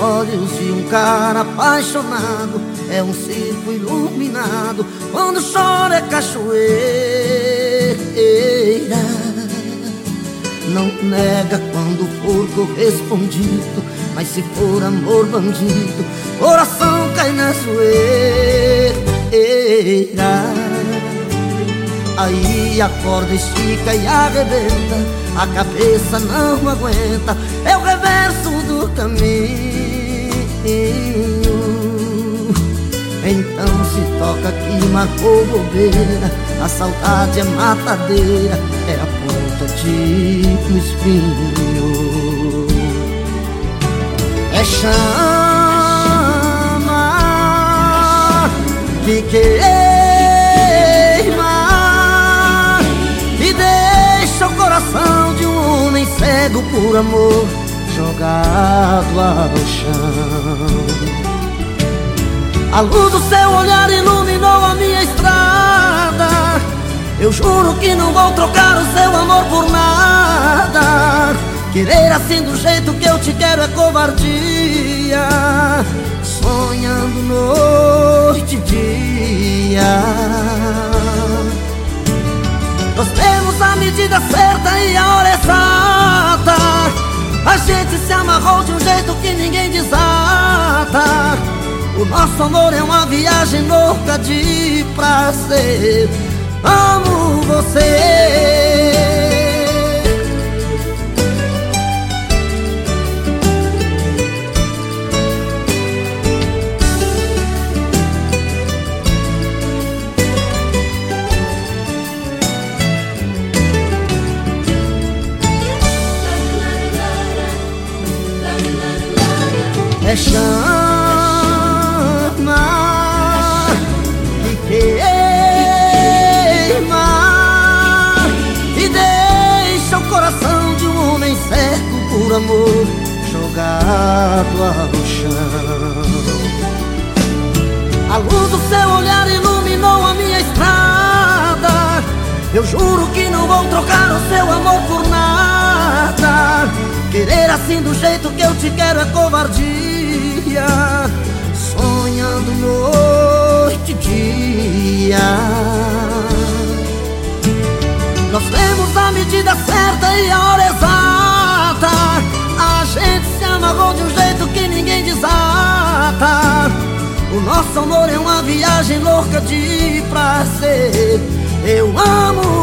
olhos de um cara apaixonado. É um circo iluminado Quando chora é cachoeira. Não nega quando for correspondido Mas se for amor bandido Coração cai na zoeira. Aí a corda estica e arrebenta A cabeça não aguenta É o reverso do caminho Então se toca que marcou bobeira A saudade é matadeira É a ponta de um espinho. É chama que querer cego por amor jogado ao chão. A luz do seu olhar iluminou a minha estrada. Eu juro que não vou trocar o seu amor por nada. Querer assim do jeito que eu te quero é covardia. Sonhando noite e dia. Nós temos a medida certa e a hora exata. A gente se amarrou de um jeito que ninguém desata. O nosso amor é uma viagem louca de prazer. Amo você é chama que queima e deixa o coração de um homem certo por amor jogado ao chão. A luz do seu olhar iluminou a minha estrada. Eu juro que não vou trocar o seu amor por. Querer assim do jeito que eu te quero é covardia dia, sonhando noite e dia. Nós temos a medida certa e a hora exata. A gente se amarrou de um jeito que ninguém desata. O nosso amor é uma viagem louca de prazer. Eu amo.